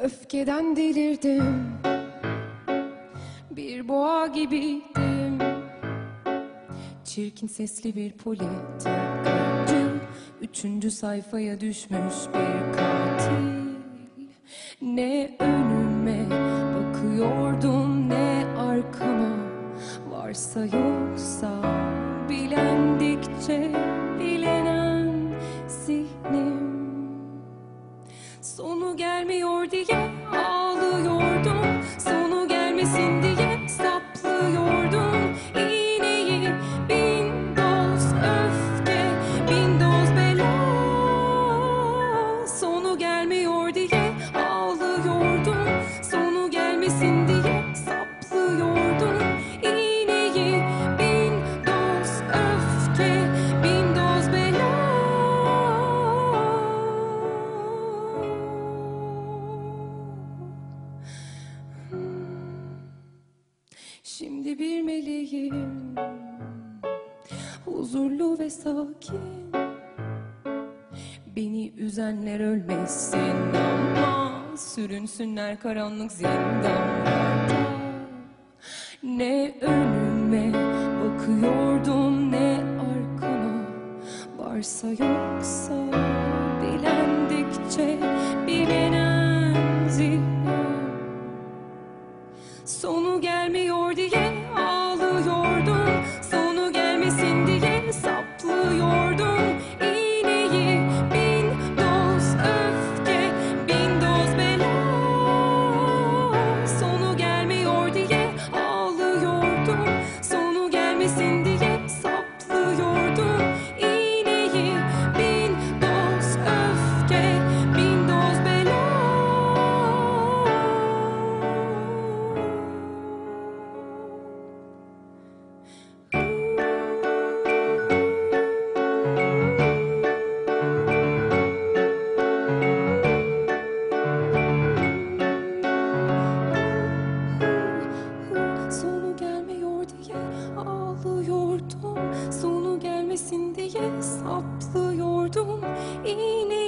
Öfkeden delirdim. Bir boğa gibiydim. Çirkin sesli bir politikacı Üçüncü sayfaya düşmüş bir katil. Ne önüme bakıyordum ne arkama Varsa yoksa bilendikçe gelmiyor diye ağlıyordum. Sonu gelmesin diye saplıyordum. İğneyi bin doz öfke bin doz bela. Sonu gelmiyor diye ağlıyordum. Sonu gelmesin diye meleğim Huzurlu ve sakin. Beni üzenler ölmesin ama Sürünsünler karanlık zindanlarda. Ne önüme bakıyordum ne arkama Varsa yoksa diye saplıyordum İğneyi